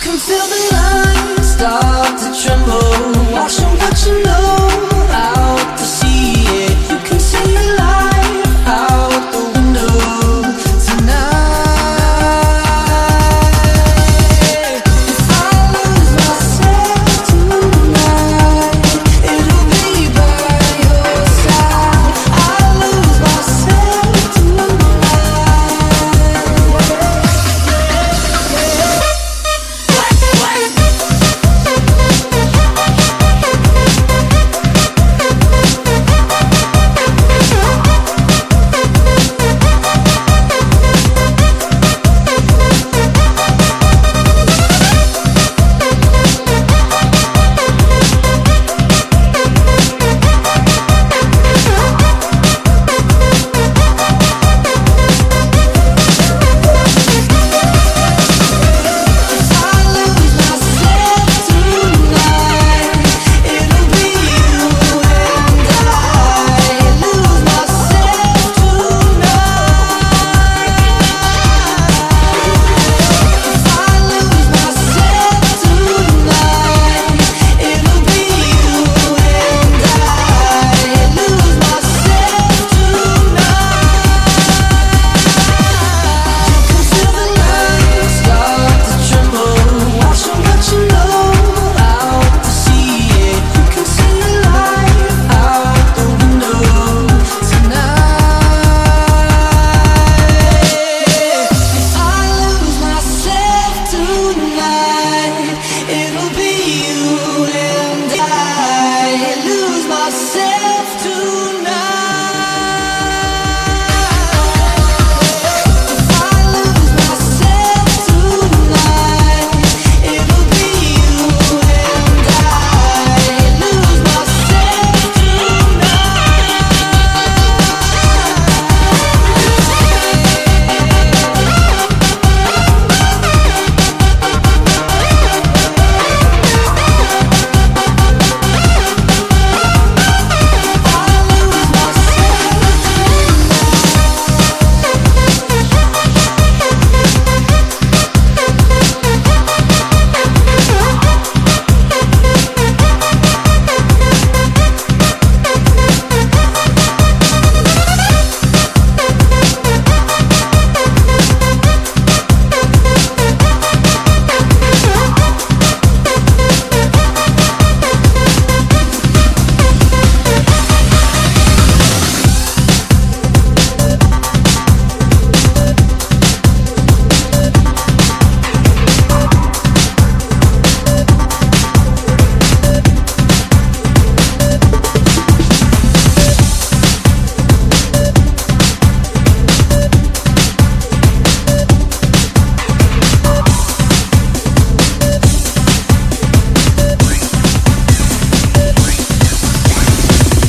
can feel the lines start to tremble. Watch them, but you know.